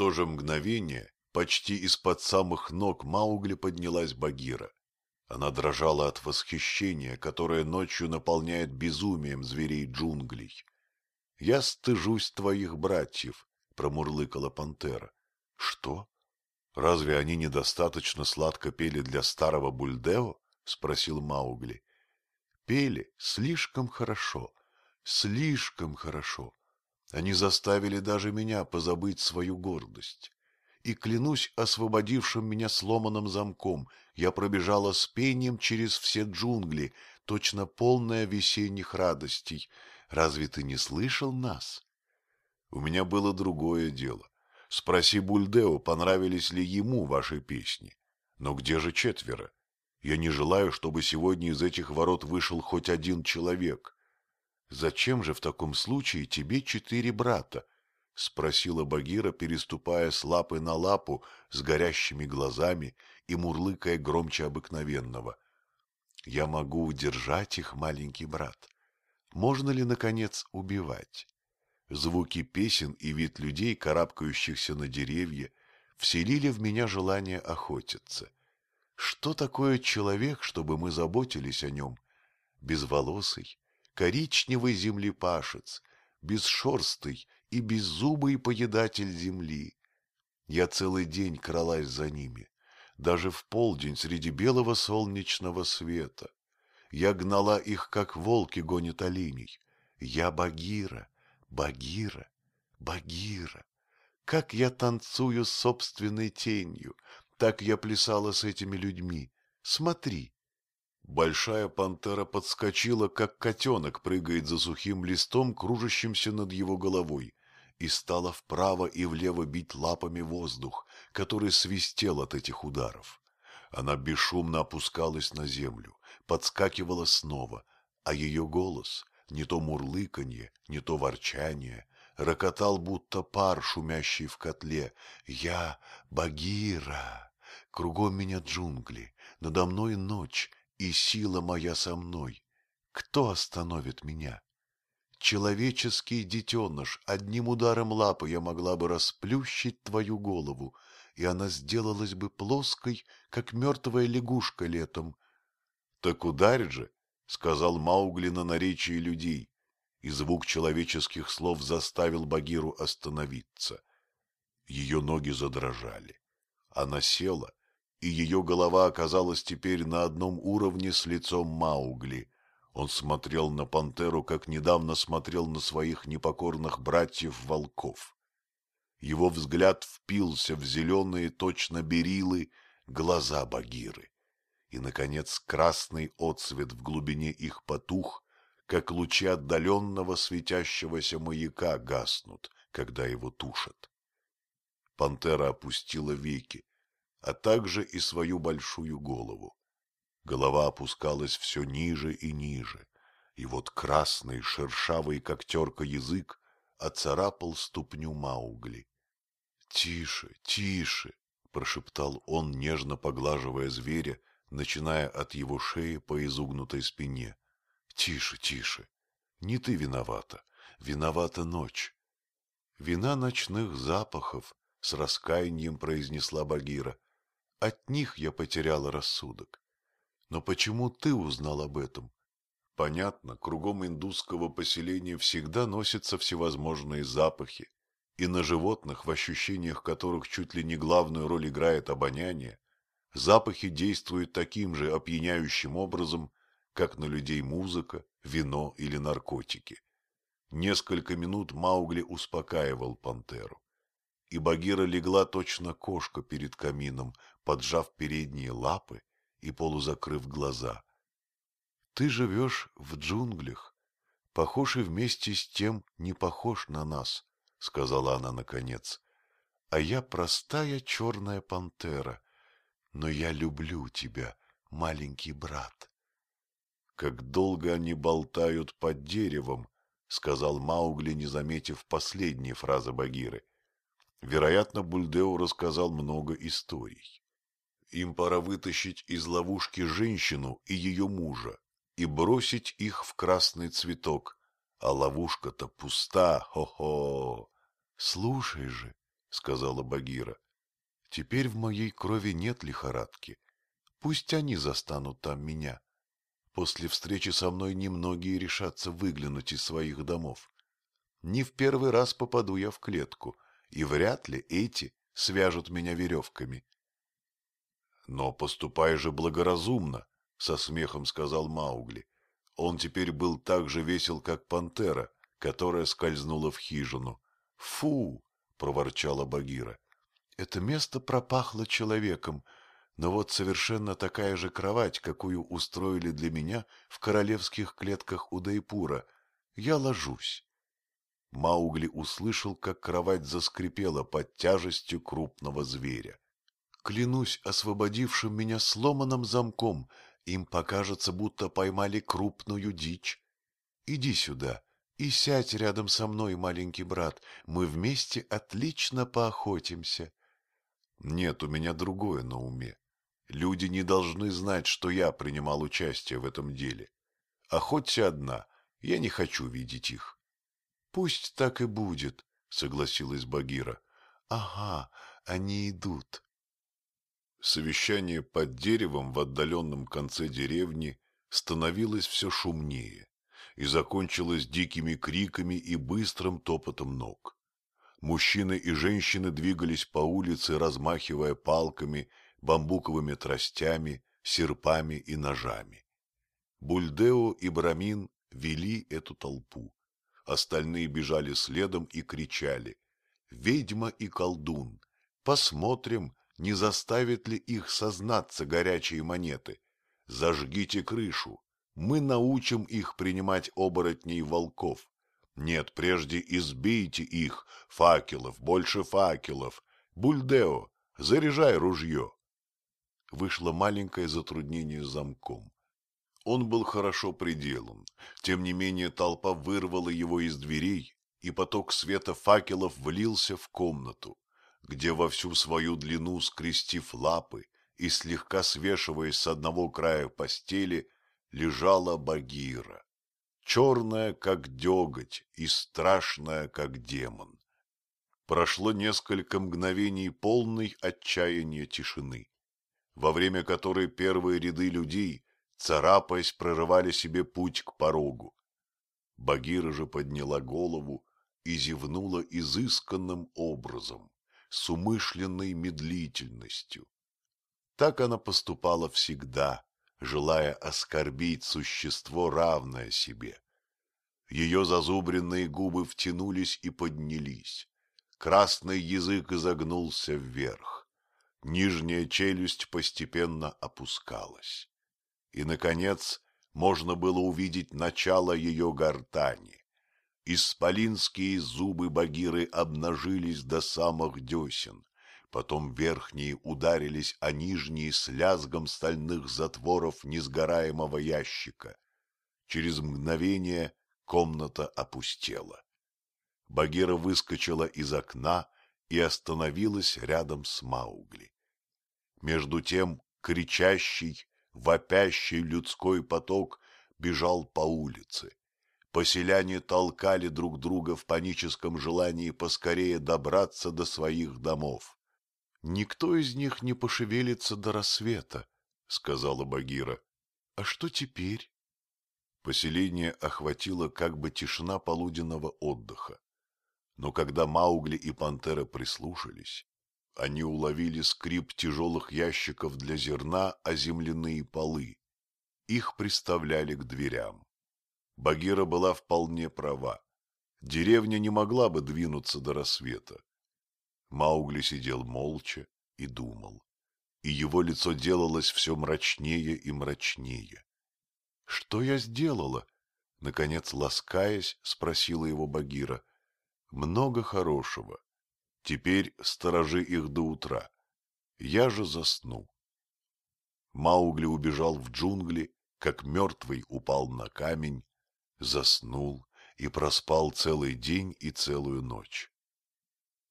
то же мгновение почти из-под самых ног Маугли поднялась Багира. Она дрожала от восхищения, которое ночью наполняет безумием зверей джунглей. «Я стыжусь твоих братьев», — промурлыкала пантера. «Что? Разве они недостаточно сладко пели для старого Бульдео?» — спросил Маугли. «Пели слишком хорошо, слишком хорошо. Они заставили даже меня позабыть свою гордость. И клянусь освободившим меня сломанным замком, я пробежала с пением через все джунгли, точно полная весенних радостей, Разве ты не слышал нас? У меня было другое дело. Спроси Бульдео, понравились ли ему ваши песни. Но где же четверо? Я не желаю, чтобы сегодня из этих ворот вышел хоть один человек. Зачем же в таком случае тебе четыре брата? — спросила Багира, переступая с лапы на лапу, с горящими глазами и мурлыкая громче обыкновенного. — Я могу удержать их, маленький брат. Можно ли, наконец, убивать? Звуки песен и вид людей, карабкающихся на деревья, вселили в меня желание охотиться. Что такое человек, чтобы мы заботились о нем? Безволосый, коричневый землепашец, бесшерстый и беззубый поедатель земли. Я целый день кралась за ними, даже в полдень среди белого солнечного света. Я гнала их, как волки гонят оленей. Я Багира, Багира, Багира. Как я танцую с собственной тенью, так я плясала с этими людьми. Смотри. Большая пантера подскочила, как котенок прыгает за сухим листом, кружащимся над его головой, и стала вправо и влево бить лапами воздух, который свистел от этих ударов. Она бесшумно опускалась на землю, подскакивала снова, а ее голос, не то мурлыканье, не то ворчание, рокотал, будто пар, шумящий в котле. «Я Багира! Кругом меня джунгли, надо мной ночь, и сила моя со мной. Кто остановит меня?» Человеческий детеныш, одним ударом лапы я могла бы расплющить твою голову, и она сделалась бы плоской, как мертвая лягушка летом, — Так ударь же, — сказал Маугли на наречии людей, и звук человеческих слов заставил Багиру остановиться. Ее ноги задрожали. Она села, и ее голова оказалась теперь на одном уровне с лицом Маугли. Он смотрел на пантеру, как недавно смотрел на своих непокорных братьев-волков. Его взгляд впился в зеленые, точно берилы, глаза Багиры и, наконец, красный отсвет в глубине их потух, как лучи отдаленного светящегося маяка гаснут, когда его тушат. Пантера опустила веки, а также и свою большую голову. Голова опускалась все ниже и ниже, и вот красный, шершавый, как терка язык, оцарапал ступню Маугли. — Тише, тише! — прошептал он, нежно поглаживая зверя, начиная от его шеи по изогнутой спине. Тише, тише. Не ты виновата. Виновата ночь. Вина ночных запахов, с раскаянием произнесла Багира. От них я потеряла рассудок. Но почему ты узнал об этом? Понятно, кругом индусского поселения всегда носятся всевозможные запахи, и на животных, в ощущениях которых чуть ли не главную роль играет обоняние, запахи действуют таким же опьяняющим образом, как на людей музыка, вино или наркотики. Несколько минут Маугли успокаивал пантеру. И Багира легла точно кошка перед камином, поджав передние лапы и полузакрыв глаза. — Ты живешь в джунглях, похож и вместе с тем не похож на нас, — сказала она наконец. — А я простая черная пантера — но я люблю тебя, маленький брат. Как долго они болтают под деревом, сказал Маугли, не заметив последней фразы Багиры. Вероятно, Бульдео рассказал много историй. Им пора вытащить из ловушки женщину и ее мужа и бросить их в красный цветок, а ловушка-то пуста, хо-хо. Слушай же, — сказала Багира. — Теперь в моей крови нет лихорадки. Пусть они застанут там меня. После встречи со мной немногие решатся выглянуть из своих домов. Не в первый раз попаду я в клетку, и вряд ли эти свяжут меня веревками. — Но поступай же благоразумно, — со смехом сказал Маугли. Он теперь был так же весел, как пантера, которая скользнула в хижину. — Фу! — проворчала Багира. — Это место пропахло человеком, но вот совершенно такая же кровать, какую устроили для меня в королевских клетках Удайпура. Я ложусь. Маугли услышал, как кровать заскрипела под тяжестью крупного зверя. Клянусь освободившим меня сломанным замком, им покажется, будто поймали крупную дичь. Иди сюда и сядь рядом со мной, маленький брат, мы вместе отлично поохотимся. Нет, у меня другое на уме. Люди не должны знать, что я принимал участие в этом деле. Охоться одна, я не хочу видеть их. — Пусть так и будет, — согласилась Багира. — Ага, они идут. Совещание под деревом в отдаленном конце деревни становилось все шумнее и закончилось дикими криками и быстрым топотом ног. Мужчины и женщины двигались по улице, размахивая палками бамбуковыми тростями, серпами и ножами. Бульдео и Брамин вели эту толпу. Остальные бежали следом и кричали. «Ведьма и колдун! Посмотрим, не заставит ли их сознаться горячие монеты. Зажгите крышу. Мы научим их принимать оборотней волков. Нет, прежде избейте их. Факелов, больше факелов. Бульдео, заряжай ружье вышло маленькое затруднение с замком. Он был хорошо приделан, тем не менее толпа вырвала его из дверей, и поток света факелов влился в комнату, где во всю свою длину, скрестив лапы и слегка свешиваясь с одного края постели, лежала Багира, черная, как деготь, и страшная, как демон. Прошло несколько мгновений полной отчаяния тишины во время которой первые ряды людей, царапаясь, прорывали себе путь к порогу. Багира же подняла голову и зевнула изысканным образом, с умышленной медлительностью. Так она поступала всегда, желая оскорбить существо, равное себе. Ее зазубренные губы втянулись и поднялись. Красный язык изогнулся вверх. Нижняя челюсть постепенно опускалась. И, наконец, можно было увидеть начало ее гортани. Исполинские зубы Багиры обнажились до самых десен, потом верхние ударились о нижние с лязгом стальных затворов несгораемого ящика. Через мгновение комната опустела. Багира выскочила из окна и остановилась рядом с Маугли. Между тем кричащий, вопящий людской поток бежал по улице. Поселяне толкали друг друга в паническом желании поскорее добраться до своих домов. — Никто из них не пошевелится до рассвета, — сказала Багира. — А что теперь? Поселение охватило как бы тишина полуденного отдыха. Но когда Маугли и Пантера прислушались, они уловили скрип тяжелых ящиков для зерна о земляные полы. Их приставляли к дверям. Багира была вполне права. Деревня не могла бы двинуться до рассвета. Маугли сидел молча и думал, и его лицо делалось все мрачнее и мрачнее. — Что я сделала? — наконец, ласкаясь, спросила его Багира много хорошего. Теперь сторожи их до утра. Я же засну. Маугли убежал в джунгли, как мертвый упал на камень, заснул и проспал целый день и целую ночь.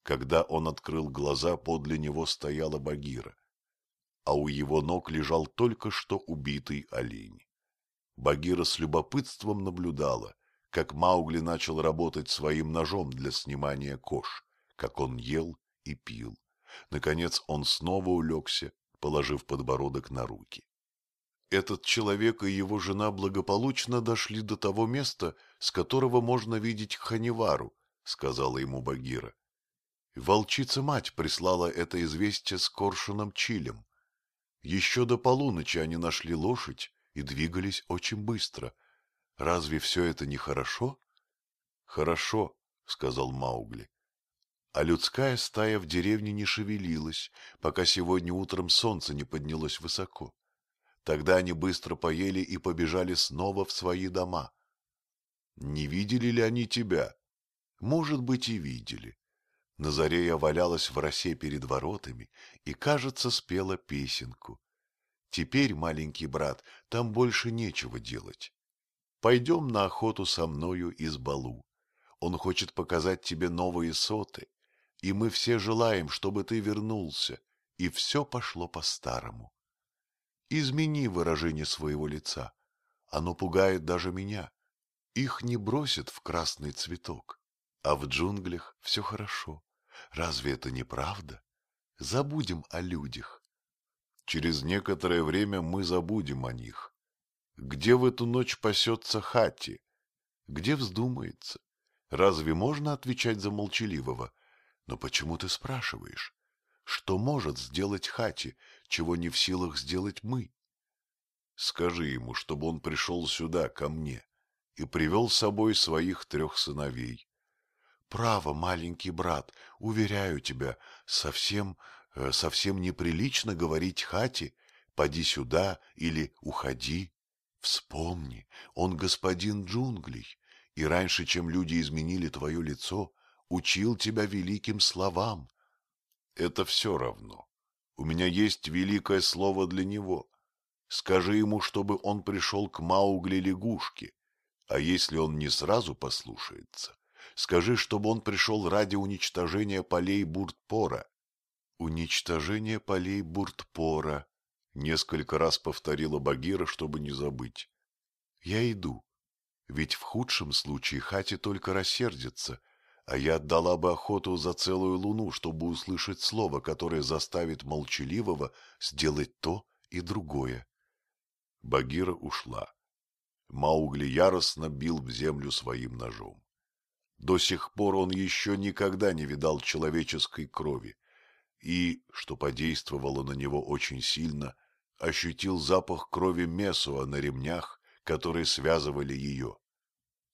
Когда он открыл глаза, подле него стояла Багира, а у его ног лежал только что убитый олень. Багира с любопытством наблюдала, как Маугли начал работать своим ножом для снимания кож, как он ел и пил. Наконец он снова улегся, положив подбородок на руки. Этот человек и его жена благополучно дошли до того места, с которого можно видеть Ханивару, — сказала ему Багира. Волчица-мать прислала это известие с коршуном Чилем. Еще до полуночи они нашли лошадь и двигались очень быстро. Разве все это не хорошо? — Хорошо, — сказал Маугли. А людская стая в деревне не шевелилась, пока сегодня утром солнце не поднялось высоко. Тогда они быстро поели и побежали снова в свои дома. Не видели ли они тебя? Может быть, и видели. На заре я валялась в росе перед воротами и, кажется, спела песенку. Теперь, маленький брат, там больше нечего делать. Пойдем на охоту со мною из Балу. Он хочет показать тебе новые соты, и мы все желаем, чтобы ты вернулся, и все пошло по-старому. Измени выражение своего лица. Оно пугает даже меня. Их не бросят в красный цветок. А в джунглях все хорошо. Разве это не правда? Забудем о людях. Через некоторое время мы забудем о них. Где в эту ночь пасется Хати? Где вздумается? Разве можно отвечать за молчаливого? Но почему ты спрашиваешь? Что может сделать Хати, чего не в силах сделать мы? Скажи ему, чтобы он пришел сюда, ко мне, и привел с собой своих трех сыновей. Право, маленький брат, уверяю тебя, совсем, э, совсем неприлично говорить Хати, поди сюда или уходи. Вспомни, он господин джунглей, и раньше, чем люди изменили твое лицо, учил тебя великим словам, это все равно. У меня есть великое слово для него. Скажи ему, чтобы он пришел к Маугли-лягушке. А если он не сразу послушается, скажи, чтобы он пришел ради уничтожения полей Буртпора. Уничтожение полей Буртпора. Несколько раз повторила Багира, чтобы не забыть. Я иду. Ведь в худшем случае Хати только рассердится а я отдала бы охоту за целую луну, чтобы услышать слово, которое заставит молчаливого сделать то и другое. Багира ушла. Маугли яростно бил в землю своим ножом. До сих пор он еще никогда не видал человеческой крови и, что подействовало на него очень сильно, ощутил запах крови Месуа на ремнях, которые связывали ее.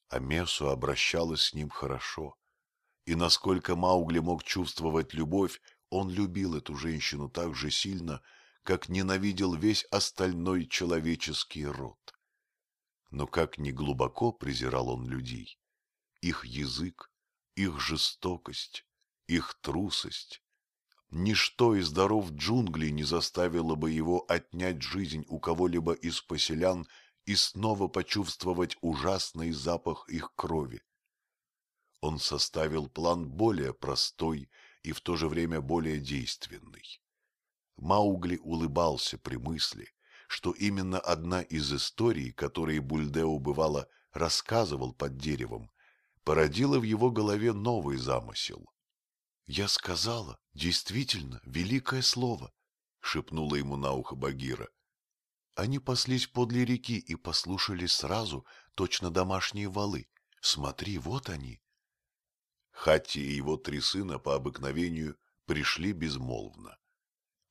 А Месуа обращалась с ним хорошо — и насколько Маугли мог чувствовать любовь, он любил эту женщину так же сильно, как ненавидел весь остальной человеческий род. Но как ни глубоко презирал он людей, их язык, их жестокость, их трусость, ничто из даров джунглей не заставило бы его отнять жизнь у кого-либо из поселян и снова почувствовать ужасный запах их крови он составил план более простой и в то же время более действенный. Маугли улыбался при мысли, что именно одна из историй, которые Бульдео бывало рассказывал под деревом, породила в его голове новый замысел. «Я сказала, действительно, великое слово», — шепнула ему на ухо Багира. Они паслись подле реки и послушали сразу, точно домашние валы. Смотри, вот они. Хатти и его три сына по обыкновению пришли безмолвно.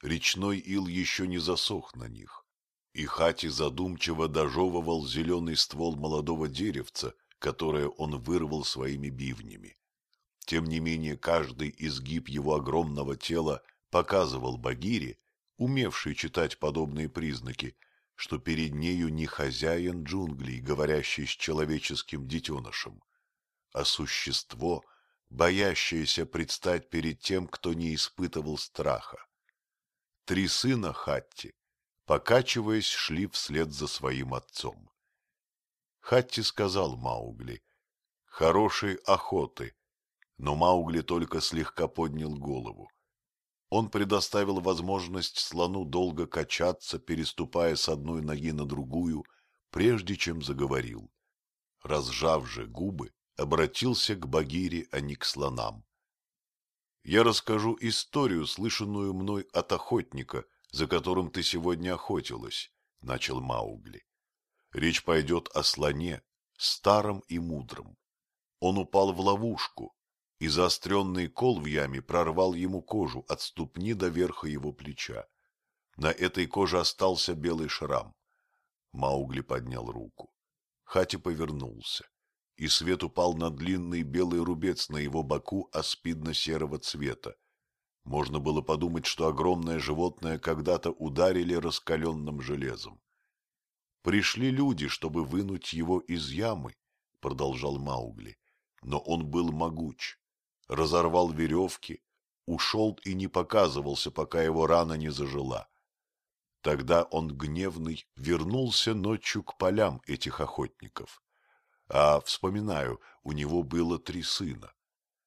Речной ил еще не засох на них, и Хати задумчиво дожевывал зеленый ствол молодого деревца, которое он вырвал своими бивнями. Тем не менее, каждый изгиб его огромного тела показывал Багире, умевший читать подобные признаки, что перед нею не хозяин джунглей, говорящий с человеческим детенышем, а существо — боящаяся предстать перед тем, кто не испытывал страха. Три сына Хатти, покачиваясь, шли вслед за своим отцом. Хатти сказал Маугли, «Хорошей охоты», но Маугли только слегка поднял голову. Он предоставил возможность слону долго качаться, переступая с одной ноги на другую, прежде чем заговорил. Разжав же губы, обратился к Багире, а не к слонам. я расскажу историю, слышанную мной от охотника, за которым ты сегодня охотилась, — начал Маугли. Речь пойдет о слоне, старом и мудром. Он упал в ловушку, и заостренный кол в яме прорвал ему кожу от ступни до верха его плеча. На этой коже остался белый шрам. Маугли поднял руку. Хати повернулся и свет упал на длинный белый рубец на его боку аспидно-серого цвета. Можно было подумать, что огромное животное когда-то ударили раскаленным железом. «Пришли люди, чтобы вынуть его из ямы», — продолжал Маугли, — «но он был могуч, разорвал веревки, ушел и не показывался, пока его рана не зажила. Тогда он гневный вернулся ночью к полям этих охотников а, вспоминаю, у него было три сына.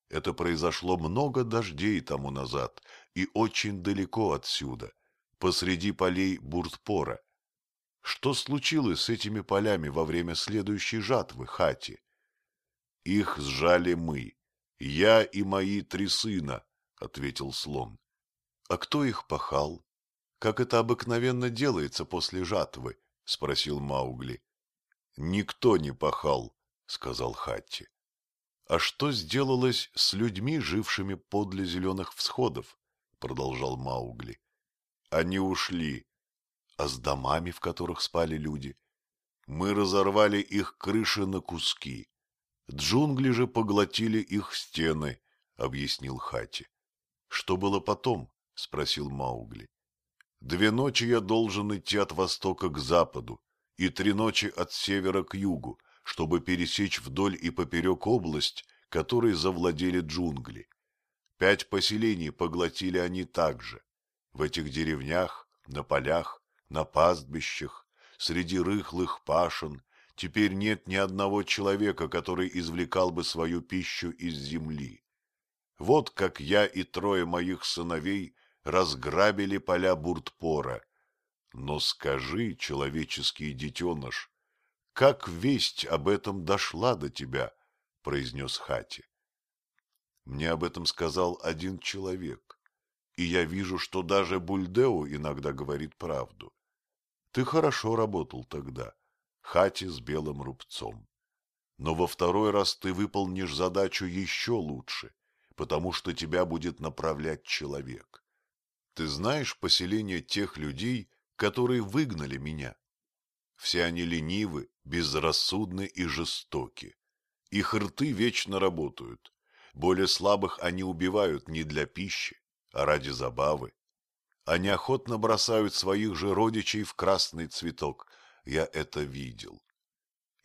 Это произошло много дождей тому назад и очень далеко отсюда, посреди полей Буртпора. Что случилось с этими полями во время следующей жатвы, Хати? Их сжали мы, я и мои три сына, — ответил слон. А кто их пахал? Как это обыкновенно делается после жатвы? — спросил Маугли. Никто не пахал, — сказал Хатти. А что сделалось с людьми, жившими подле зеленых всходов? — продолжал Маугли. Они ушли. А с домами, в которых спали люди? Мы разорвали их крыши на куски. Джунгли же поглотили их стены, — объяснил Хати. Что было потом? — спросил Маугли. Две ночи я должен идти от востока к западу, и три ночи от севера к югу, чтобы пересечь вдоль и поперек область, которой завладели джунгли. Пять поселений поглотили они также. В этих деревнях, на полях, на пастбищах, среди рыхлых пашен теперь нет ни одного человека, который извлекал бы свою пищу из земли. Вот как я и трое моих сыновей разграбили поля Буртпора, но скажи, человеческий детеныш, как весть об этом дошла до тебя? — произнес Хати. Мне об этом сказал один человек, и я вижу, что даже Бульдео иногда говорит правду. Ты хорошо работал тогда, Хати с белым рубцом. Но во второй раз ты выполнишь задачу еще лучше, потому что тебя будет направлять человек. Ты знаешь поселение тех людей, которые выгнали меня. Все они ленивы, безрассудны и жестоки. Их рты вечно работают. Более слабых они убивают не для пищи, а ради забавы. Они охотно бросают своих же родичей в красный цветок. Я это видел.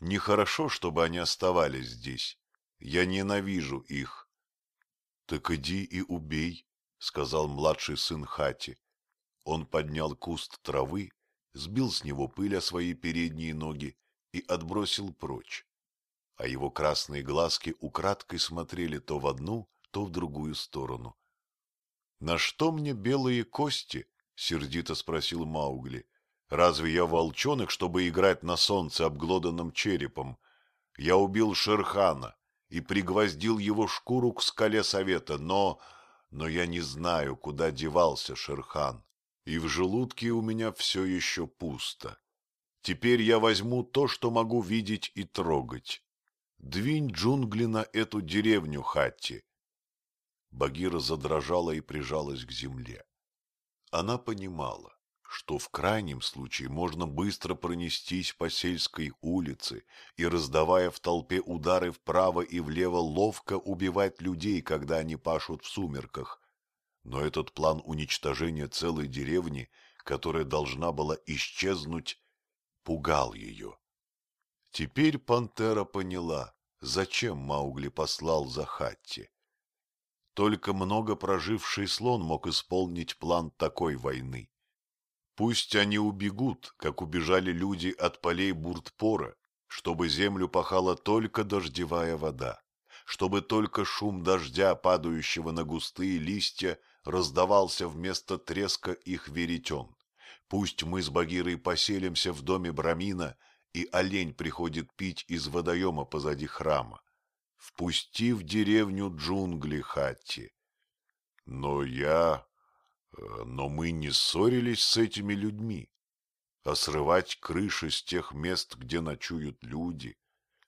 Нехорошо, чтобы они оставались здесь. Я ненавижу их. — Так иди и убей, — сказал младший сын Хати. Он поднял куст травы, сбил с него пыль о свои передние ноги и отбросил прочь. А его красные глазки украдкой смотрели то в одну, то в другую сторону. — На что мне белые кости? — сердито спросил Маугли. — Разве я волчонок, чтобы играть на солнце обглоданным черепом? Я убил Шерхана и пригвоздил его шкуру к скале совета, но... но я не знаю, куда девался Шерхан и в желудке у меня все еще пусто. Теперь я возьму то, что могу видеть и трогать. Двинь джунгли на эту деревню, Хатти. Багира задрожала и прижалась к земле. Она понимала, что в крайнем случае можно быстро пронестись по сельской улице и, раздавая в толпе удары вправо и влево, ловко убивать людей, когда они пашут в сумерках, но этот план уничтожения целой деревни, которая должна была исчезнуть, пугал ее. Теперь пантера поняла, зачем Маугли послал за Хатти. Только много проживший слон мог исполнить план такой войны. Пусть они убегут, как убежали люди от полей Буртпора, чтобы землю пахала только дождевая вода, чтобы только шум дождя, падающего на густые листья, раздавался вместо треска их веретен. Пусть мы с Багирой поселимся в доме Брамина, и олень приходит пить из водоема позади храма. Впусти в деревню джунгли Хатти. Но я... Э, но мы не ссорились с этими людьми. А срывать крыши с тех мест, где ночуют люди,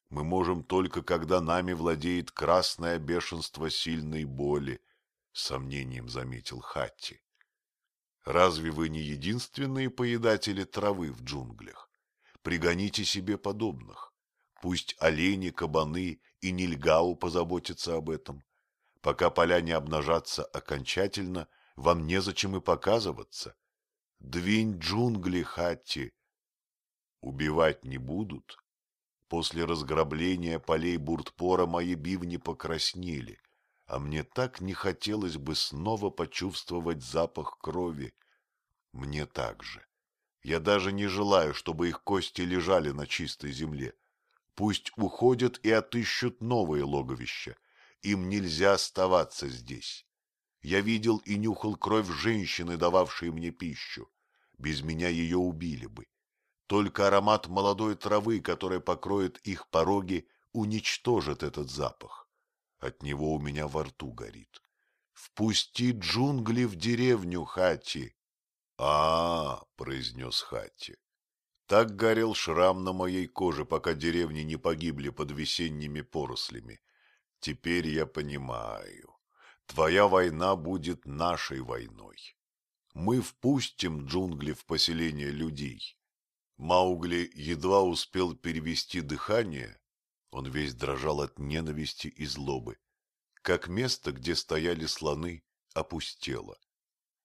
мы можем только, когда нами владеет красное бешенство сильной боли, — сомнением заметил Хатти. Разве вы не единственные поедатели травы в джунглях? Пригоните себе подобных. Пусть олени, кабаны и нильгау позаботятся об этом. Пока поля не обнажатся окончательно, вам незачем и показываться. Двинь джунгли, Хатти. Убивать не будут. После разграбления полей Буртпора мои бивни покраснели, а мне так не хотелось бы снова почувствовать запах крови. Мне так же. Я даже не желаю, чтобы их кости лежали на чистой земле. Пусть уходят и отыщут новые логовища. Им нельзя оставаться здесь. Я видел и нюхал кровь женщины, дававшей мне пищу. Без меня ее убили бы. Только аромат молодой травы, которая покроет их пороги, уничтожит этот запах. От него у меня во рту горит. Впусти джунгли в деревню, Хати. А, -а, -а произнес Хати. Так горел шрам на моей коже, пока деревни не погибли под весенними порослями. Теперь я понимаю. Твоя война будет нашей войной. Мы впустим джунгли в поселение людей. Маугли едва успел перевести дыхание, он весь дрожал от ненависти и злобы, как место, где стояли слоны, опустело.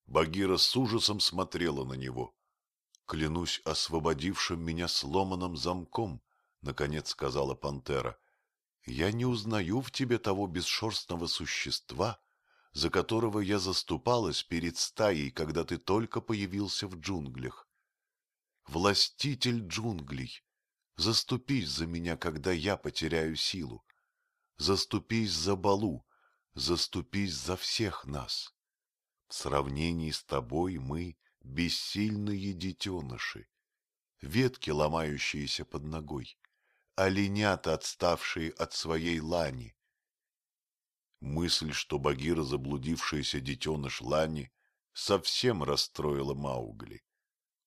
Багира с ужасом смотрела на него. «Клянусь освободившим меня сломанным замком», — наконец сказала пантера. «Я не узнаю в тебе того бесшерстного существа, за которого я заступалась перед стаей, когда ты только появился в джунглях. Властитель джунглей, заступись за меня, когда я потеряю силу. Заступись за Балу, заступись за всех нас. В сравнении с тобой мы — бессильные детеныши, ветки, ломающиеся под ногой, оленята, отставшие от своей лани, Мысль, что Багира, заблудившаяся детеныш Лани, совсем расстроила Маугли.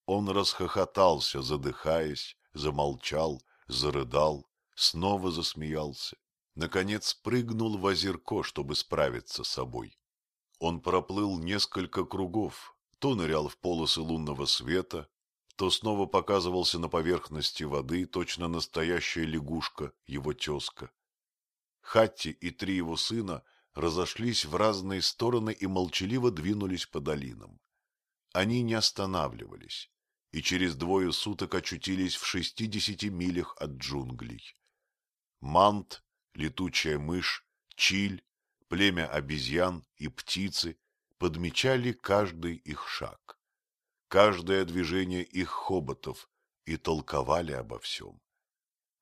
Он расхохотался, задыхаясь, замолчал, зарыдал, снова засмеялся. Наконец прыгнул в озерко, чтобы справиться с собой. Он проплыл несколько кругов, то нырял в полосы лунного света, то снова показывался на поверхности воды, точно настоящая лягушка, его тезка. Хатти и три его сына разошлись в разные стороны и молчаливо двинулись по долинам. Они не останавливались и через двое суток очутились в шестидесяти милях от джунглей. Мант, летучая мышь, чиль, племя обезьян и птицы подмечали каждый их шаг, каждое движение их хоботов и толковали обо всем.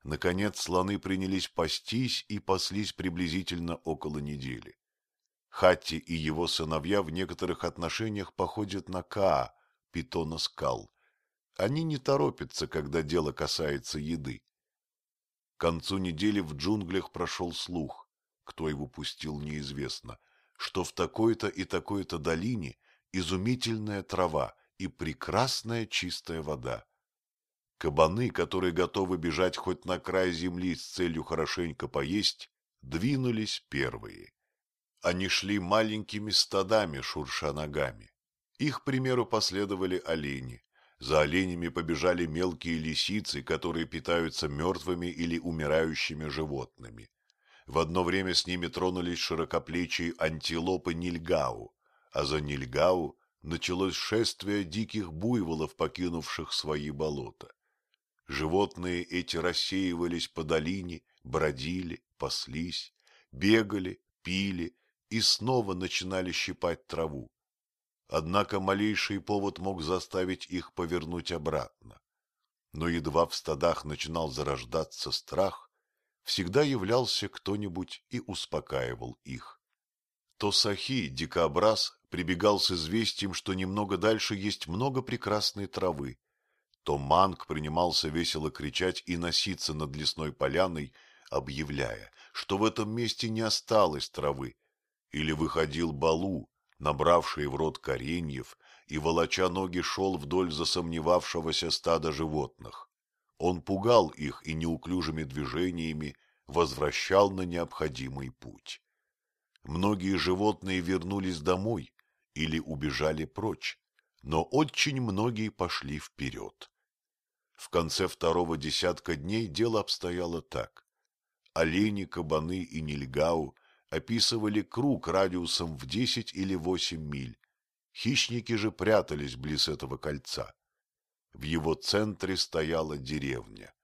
Наконец слоны принялись пастись и паслись приблизительно около недели. Хатти и его сыновья в некоторых отношениях походят на Каа, питона скал. Они не торопятся, когда дело касается еды. К концу недели в джунглях прошел слух, кто его пустил неизвестно, что в такой-то и такой-то долине изумительная трава и прекрасная чистая вода. Кабаны, которые готовы бежать хоть на край земли с целью хорошенько поесть, двинулись первые. Они шли маленькими стадами, шурша ногами. Их примеру последовали олени. За оленями побежали мелкие лисицы, которые питаются мертвыми или умирающими животными. В одно время с ними тронулись широкоплечие антилопы Нильгау, а за Нильгау началось шествие диких буйволов, покинувших свои болота. Животные эти рассеивались по долине, бродили, паслись, бегали, пили и снова начинали щипать траву. Однако малейший повод мог заставить их повернуть обратно. Но едва в стадах начинал зарождаться страх, всегда являлся кто-нибудь и успокаивал их. То Сахи, дикобраз, прибегал с известием, что немного дальше есть много прекрасной травы, то Манг принимался весело кричать и носиться над лесной поляной, объявляя, что в этом месте не осталось травы, или выходил Балу, набравший в рот кореньев, и, волоча ноги, шел вдоль засомневавшегося стада животных. Он пугал их и неуклюжими движениями возвращал на необходимый путь. Многие животные вернулись домой или убежали прочь, но очень многие пошли вперед. В конце второго десятка дней дело обстояло так. Олени, кабаны и нильгау описывали круг радиусом в десять или восемь миль. Хищники же прятались близ этого кольца. В его центре стояла деревня.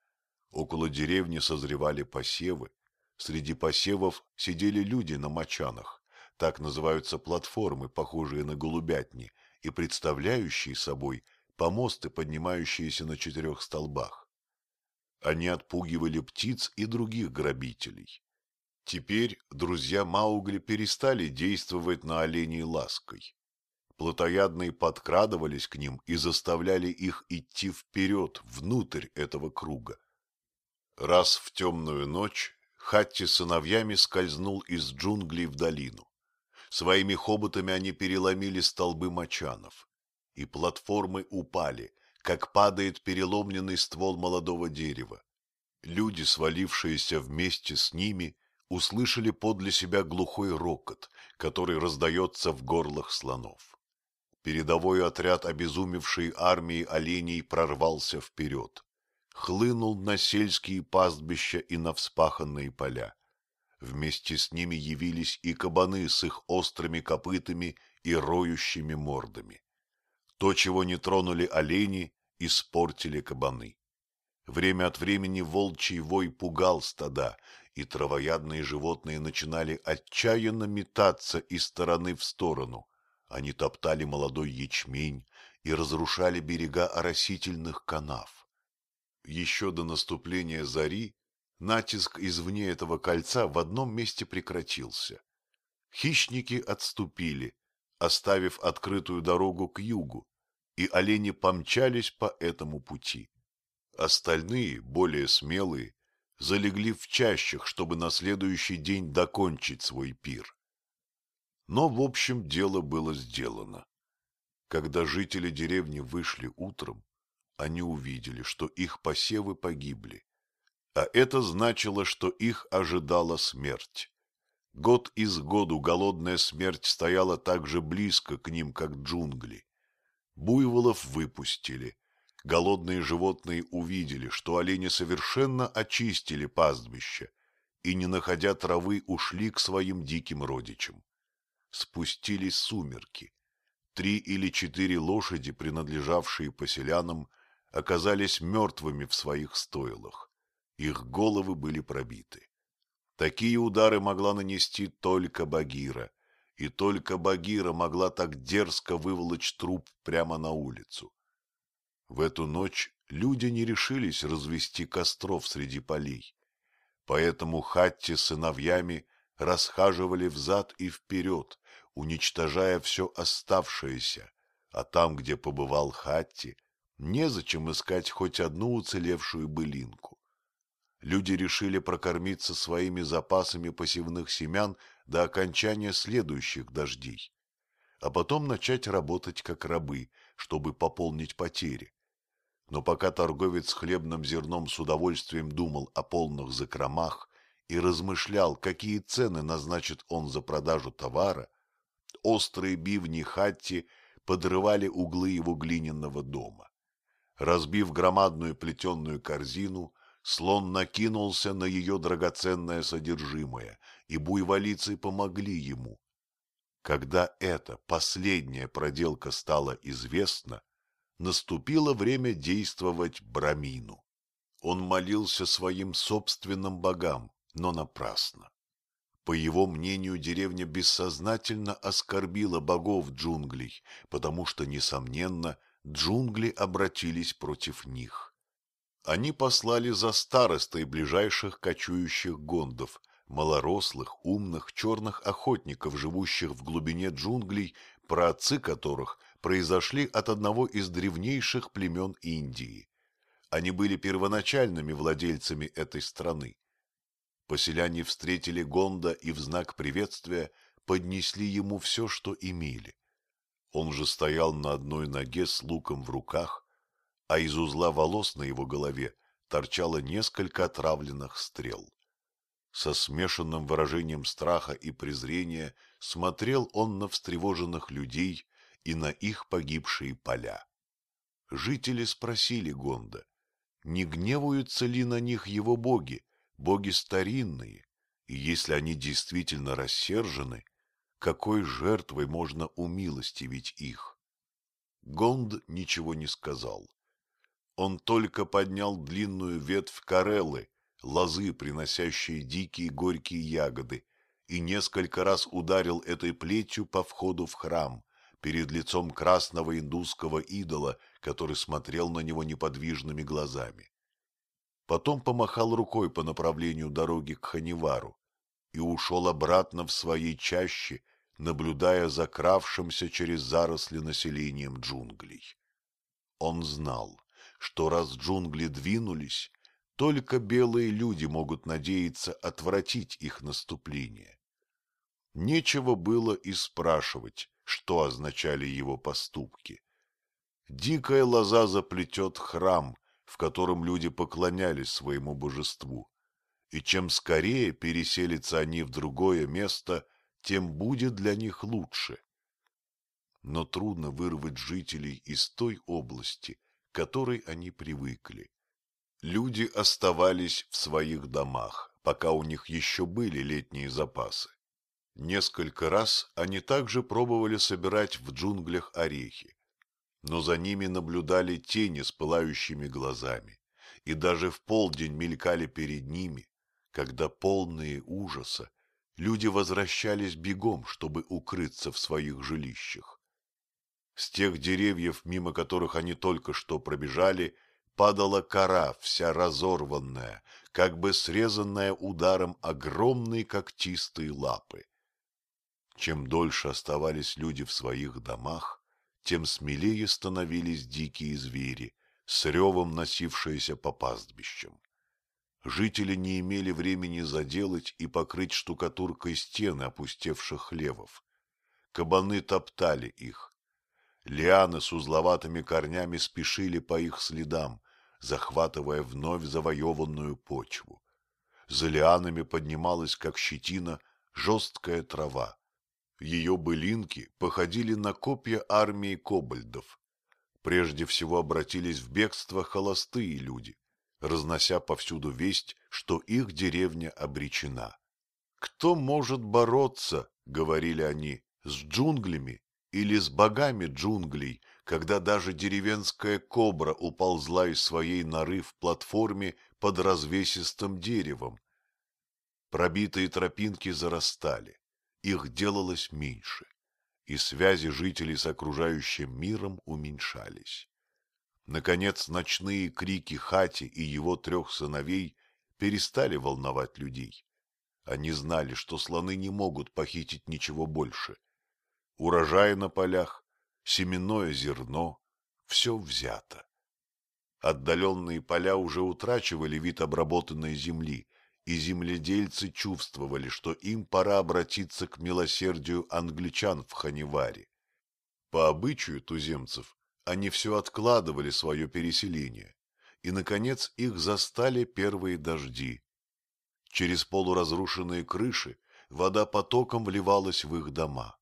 Около деревни созревали посевы. Среди посевов сидели люди на мочанах. Так называются платформы, похожие на голубятни, и представляющие собой помосты, поднимающиеся на четырех столбах. Они отпугивали птиц и других грабителей. Теперь друзья Маугли перестали действовать на оленей лаской. Плотоядные подкрадывались к ним и заставляли их идти вперед, внутрь этого круга. Раз в темную ночь Хатти с сыновьями скользнул из джунглей в долину. Своими хоботами они переломили столбы мочанов, и платформы упали, как падает переломленный ствол молодого дерева. Люди, свалившиеся вместе с ними, услышали подле себя глухой рокот, который раздается в горлах слонов. Передовой отряд обезумевшей армии оленей прорвался вперед, хлынул на сельские пастбища и на вспаханные поля. Вместе с ними явились и кабаны с их острыми копытами и роющими мордами. То, чего не тронули олени, испортили кабаны. Время от времени волчий вой пугал стада, и травоядные животные начинали отчаянно метаться из стороны в сторону. Они топтали молодой ячмень и разрушали берега оросительных канав. Еще до наступления зари натиск извне этого кольца в одном месте прекратился. Хищники отступили, оставив открытую дорогу к югу, и олени помчались по этому пути. Остальные, более смелые, залегли в чащах, чтобы на следующий день докончить свой пир. Но, в общем, дело было сделано. Когда жители деревни вышли утром, они увидели, что их посевы погибли. А это значило, что их ожидала смерть. Год из году голодная смерть стояла так же близко к ним, как джунгли. Буйволов выпустили, голодные животные увидели, что олени совершенно очистили пастбище и, не находя травы, ушли к своим диким родичам. Спустились сумерки. Три или четыре лошади, принадлежавшие поселянам, оказались мертвыми в своих стойлах. Их головы были пробиты. Такие удары могла нанести только Багира, и только Багира могла так дерзко выволочь труп прямо на улицу. В эту ночь люди не решились развести костров среди полей. Поэтому Хатти с сыновьями расхаживали взад и вперед, уничтожая все оставшееся, а там, где побывал Хатти, незачем искать хоть одну уцелевшую былинку. Люди решили прокормиться своими запасами посевных семян до окончания следующих дождей, а потом начать работать как рабы, чтобы пополнить потери. Но пока торговец хлебным зерном с удовольствием думал о полных закромах и размышлял, какие цены назначит он за продажу товара, острые бивни Хатти подрывали углы его глиняного дома. Разбив громадную плетеную корзину, слон накинулся на ее драгоценное содержимое, и буйволицы помогли ему. Когда эта последняя проделка стала известна, наступило время действовать Брамину. Он молился своим собственным богам, но напрасно. По его мнению, деревня бессознательно оскорбила богов джунглей, потому что, несомненно, джунгли обратились против них. Они послали за старостой ближайших кочующих гондов, малорослых, умных, черных охотников, живущих в глубине джунглей, праотцы которых произошли от одного из древнейших племен Индии. Они были первоначальными владельцами этой страны. Поселяне встретили Гонда и в знак приветствия поднесли ему все, что имели. Он же стоял на одной ноге с луком в руках, а из узла волос на его голове торчало несколько отравленных стрел. Со смешанным выражением страха и презрения смотрел он на встревоженных людей и на их погибшие поля. Жители спросили Гонда, не гневаются ли на них его боги, боги старинные, и если они действительно рассержены, какой жертвой можно умилостивить их? Гонд ничего не сказал. Он только поднял длинную ветвь кареллы, лозы, приносящие дикие горькие ягоды, и несколько раз ударил этой плетью по входу в храм, перед лицом красного индусского идола, который смотрел на него неподвижными глазами. Потом помахал рукой по направлению дороги к Ханивару и ушел обратно в своей чаще, наблюдая за кравшимся через заросли населением джунглей. Он знал, что раз джунгли двинулись, только белые люди могут надеяться отвратить их наступление. Нечего было и спрашивать, что означали его поступки. Дикая лоза заплетет храм, в котором люди поклонялись своему божеству, и чем скорее переселятся они в другое место, тем будет для них лучше. Но трудно вырвать жителей из той области, к которой они привыкли. Люди оставались в своих домах, пока у них еще были летние запасы. Несколько раз они также пробовали собирать в джунглях орехи, но за ними наблюдали тени с пылающими глазами, и даже в полдень мелькали перед ними, когда полные ужаса люди возвращались бегом, чтобы укрыться в своих жилищах. С тех деревьев, мимо которых они только что пробежали, падала кора, вся разорванная, как бы срезанная ударом огромной когтистой лапы. Чем дольше оставались люди в своих домах, тем смелее становились дикие звери, с ревом носившиеся по пастбищам. Жители не имели времени заделать и покрыть штукатуркой стены опустевших хлевов. Кабаны топтали их. Лианы с узловатыми корнями спешили по их следам, захватывая вновь завоеванную почву. За лианами поднималась, как щетина, жесткая трава. Ее былинки походили на копья армии кобальдов. Прежде всего обратились в бегство холостые люди, разнося повсюду весть, что их деревня обречена. «Кто может бороться, — говорили они, — с джунглями или с богами джунглей, когда даже деревенская кобра уползла из своей норы в платформе под развесистым деревом? Пробитые тропинки зарастали их делалось меньше, и связи жителей с окружающим миром уменьшались. Наконец, ночные крики Хати и его трех сыновей перестали волновать людей. Они знали, что слоны не могут похитить ничего больше. Урожай на полях, семенное зерно — все взято. Отдаленные поля уже утрачивали вид обработанной земли, и земледельцы чувствовали, что им пора обратиться к милосердию англичан в Ханиваре. По обычаю туземцев они все откладывали свое переселение, и, наконец, их застали первые дожди. Через полуразрушенные крыши вода потоком вливалась в их дома.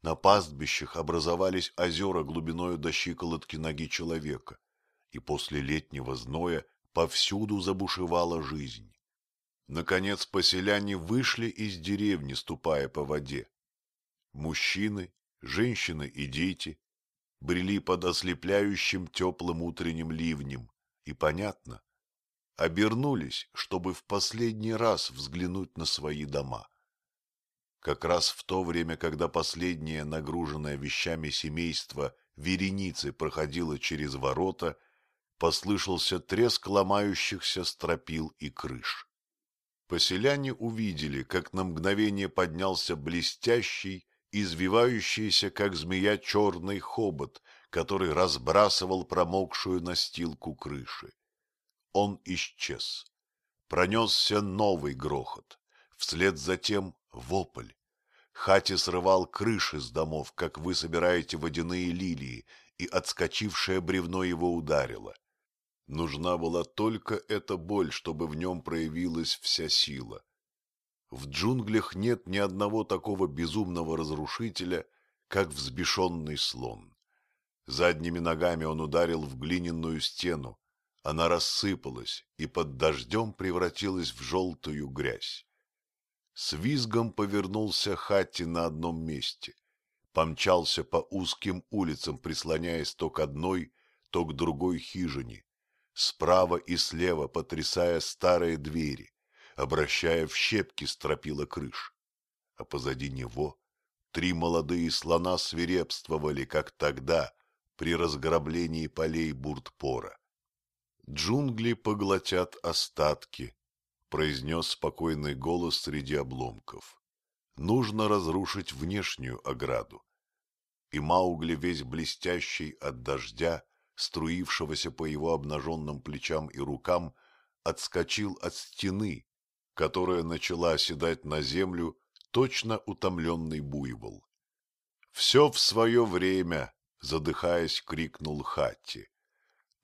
На пастбищах образовались озера глубиною до щиколотки ноги человека, и после летнего зноя повсюду забушевала жизнь. Наконец поселяне вышли из деревни, ступая по воде. Мужчины, женщины и дети брели под ослепляющим теплым утренним ливнем, и, понятно, обернулись, чтобы в последний раз взглянуть на свои дома. Как раз в то время, когда последнее нагруженное вещами семейство вереницы проходило через ворота, послышался треск ломающихся стропил и крыш. Поселяне увидели, как на мгновение поднялся блестящий, извивающийся, как змея, черный хобот, который разбрасывал промокшую настилку крыши. Он исчез. Пронесся новый грохот. Вслед за тем вопль. Хати срывал крыши с домов, как вы собираете водяные лилии, и отскочившее бревно его ударило. Нужна была только эта боль, чтобы в нем проявилась вся сила. В джунглях нет ни одного такого безумного разрушителя, как взбешенный слон. Задними ногами он ударил в глиняную стену, она рассыпалась и под дождем превратилась в желтую грязь. С визгом повернулся Хатти на одном месте, помчался по узким улицам, прислоняясь то к одной, то к другой хижине, справа и слева потрясая старые двери, обращая в щепки стропила крыш. А позади него три молодые слона свирепствовали, как тогда, при разграблении полей Буртпора. Джунгли поглотят остатки, произнес спокойный голос среди обломков. Нужно разрушить внешнюю ограду. И Маугли, весь блестящий от дождя, струившегося по его обнаженным плечам и рукам, отскочил от стены, которая начала оседать на землю, точно утомленный буйвол. «Все в свое время!» — задыхаясь, крикнул Хатти.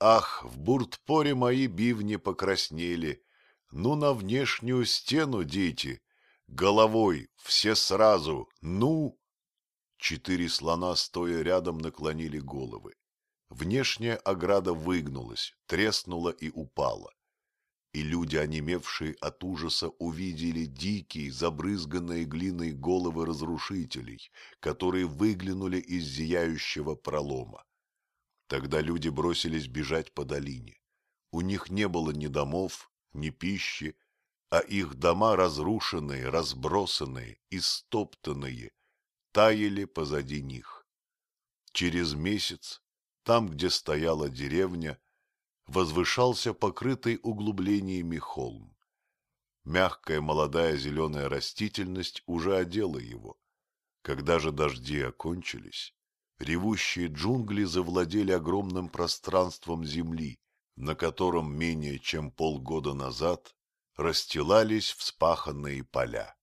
Ах, в буртпоре мои бивни покраснели. Ну, на внешнюю стену, дети. Головой, все сразу, ну! Четыре слона, стоя рядом, наклонили головы. Внешняя ограда выгнулась, треснула и упала. И люди, онемевшие от ужаса, увидели дикие, забрызганные глиной головы разрушителей, которые выглянули из зияющего пролома. Тогда люди бросились бежать по долине. У них не было ни домов, ни пищи, а их дома разрушенные, разбросанные, истоптанные, таяли позади них. Через месяц, там, где стояла деревня, возвышался покрытый углублениями холм. Мягкая молодая зеленая растительность уже одела его. Когда же дожди окончились, ревущие джунгли завладели огромным пространством земли, на котором менее чем полгода назад расстилались вспаханные поля.